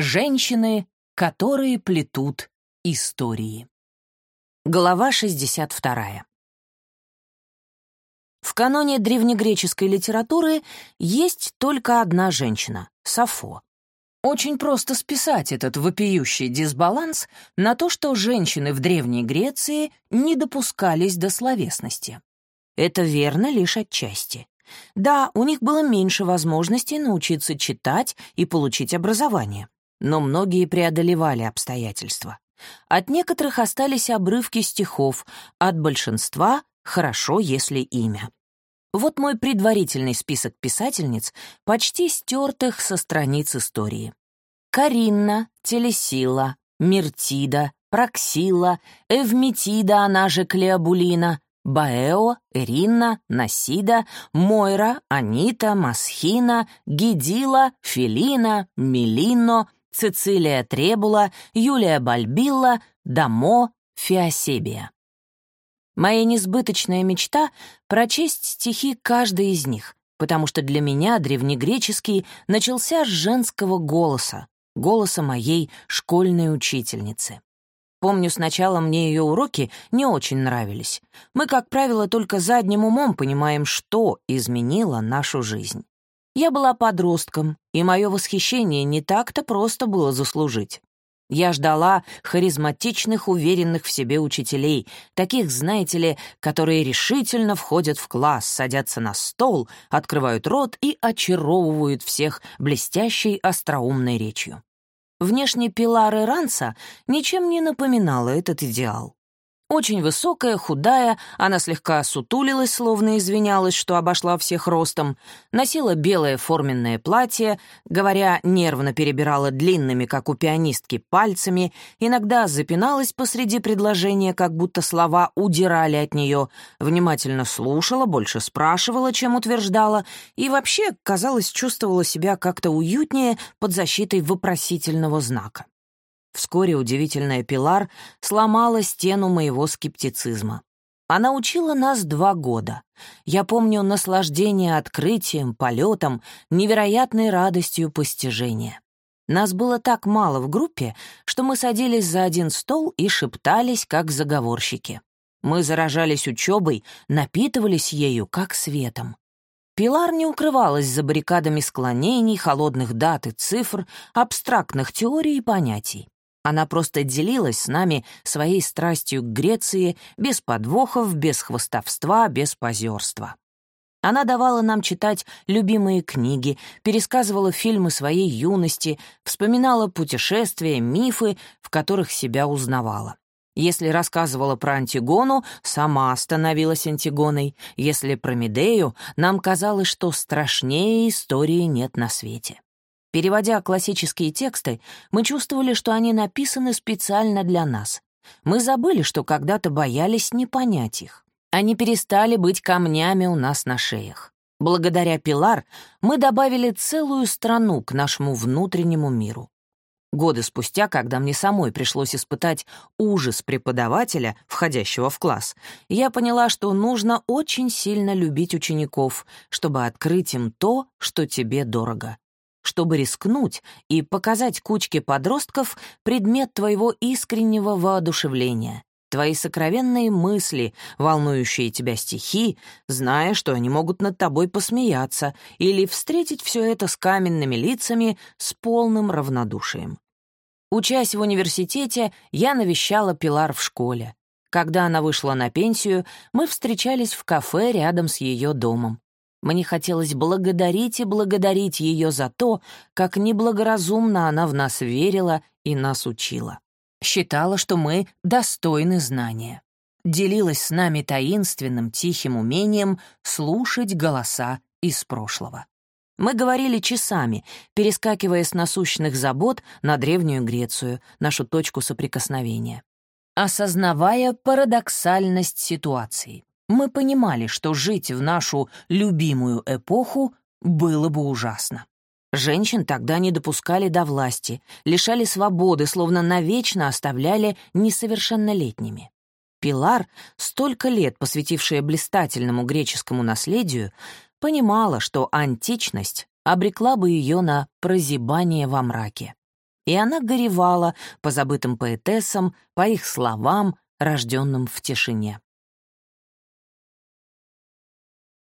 Женщины, которые плетут истории. Глава 62. В каноне древнегреческой литературы есть только одна женщина — Сафо. Очень просто списать этот вопиющий дисбаланс на то, что женщины в Древней Греции не допускались до словесности. Это верно лишь отчасти. Да, у них было меньше возможностей научиться читать и получить образование но многие преодолевали обстоятельства. От некоторых остались обрывки стихов, от большинства — хорошо, если имя. Вот мой предварительный список писательниц, почти стертых со страниц истории. Каринна, Телесила, Миртида, Проксила, Эвметида, она же Клеобулина, Баэо, Эринна, Насида, Мойра, Анита, Масхина, Гидила, Филина, Милино, Цицилия Требула, Юлия Бальбилла, Дамо, Феосебия. Моя несбыточная мечта — прочесть стихи каждой из них, потому что для меня древнегреческий начался с женского голоса, голоса моей школьной учительницы. Помню, сначала мне ее уроки не очень нравились. Мы, как правило, только задним умом понимаем, что изменило нашу жизнь. Я была подростком, и мое восхищение не так-то просто было заслужить. Я ждала харизматичных, уверенных в себе учителей, таких, знаете ли, которые решительно входят в класс, садятся на стол, открывают рот и очаровывают всех блестящей остроумной речью. Внешне Пилар Ранса ничем не напоминала этот идеал. Очень высокая, худая, она слегка сутулилась, словно извинялась, что обошла всех ростом, носила белое форменное платье, говоря, нервно перебирала длинными, как у пианистки, пальцами, иногда запиналась посреди предложения, как будто слова удирали от нее, внимательно слушала, больше спрашивала, чем утверждала, и вообще, казалось, чувствовала себя как-то уютнее под защитой вопросительного знака. Вскоре удивительная Пилар сломала стену моего скептицизма. Она учила нас два года. Я помню наслаждение открытием, полетом, невероятной радостью постижения. Нас было так мало в группе, что мы садились за один стол и шептались, как заговорщики. Мы заражались учебой, напитывались ею, как светом. Пилар не укрывалась за баррикадами склонений, холодных дат и цифр, абстрактных теорий и понятий. Она просто делилась с нами своей страстью к Греции без подвохов, без хвостовства, без позерства. Она давала нам читать любимые книги, пересказывала фильмы своей юности, вспоминала путешествия, мифы, в которых себя узнавала. Если рассказывала про Антигону, сама становилась Антигоной. Если про Медею, нам казалось, что страшнее истории нет на свете. Переводя классические тексты, мы чувствовали, что они написаны специально для нас. Мы забыли, что когда-то боялись не понять их. Они перестали быть камнями у нас на шеях. Благодаря Пилар мы добавили целую страну к нашему внутреннему миру. Годы спустя, когда мне самой пришлось испытать ужас преподавателя, входящего в класс, я поняла, что нужно очень сильно любить учеников, чтобы открыть им то, что тебе дорого чтобы рискнуть и показать кучке подростков предмет твоего искреннего воодушевления, твои сокровенные мысли, волнующие тебя стихи, зная, что они могут над тобой посмеяться или встретить все это с каменными лицами, с полным равнодушием. Учась в университете, я навещала Пилар в школе. Когда она вышла на пенсию, мы встречались в кафе рядом с ее домом. Мне хотелось благодарить и благодарить ее за то, как неблагоразумно она в нас верила и нас учила. Считала, что мы достойны знания. Делилась с нами таинственным, тихим умением слушать голоса из прошлого. Мы говорили часами, перескакивая с насущных забот на Древнюю Грецию, нашу точку соприкосновения. Осознавая парадоксальность ситуации мы понимали, что жить в нашу любимую эпоху было бы ужасно. Женщин тогда не допускали до власти, лишали свободы, словно навечно оставляли несовершеннолетними. Пилар, столько лет посвятившая блистательному греческому наследию, понимала, что античность обрекла бы ее на прозябание во мраке. и она горевала по забытым поэтессам, по их словам, рожденным в тишине.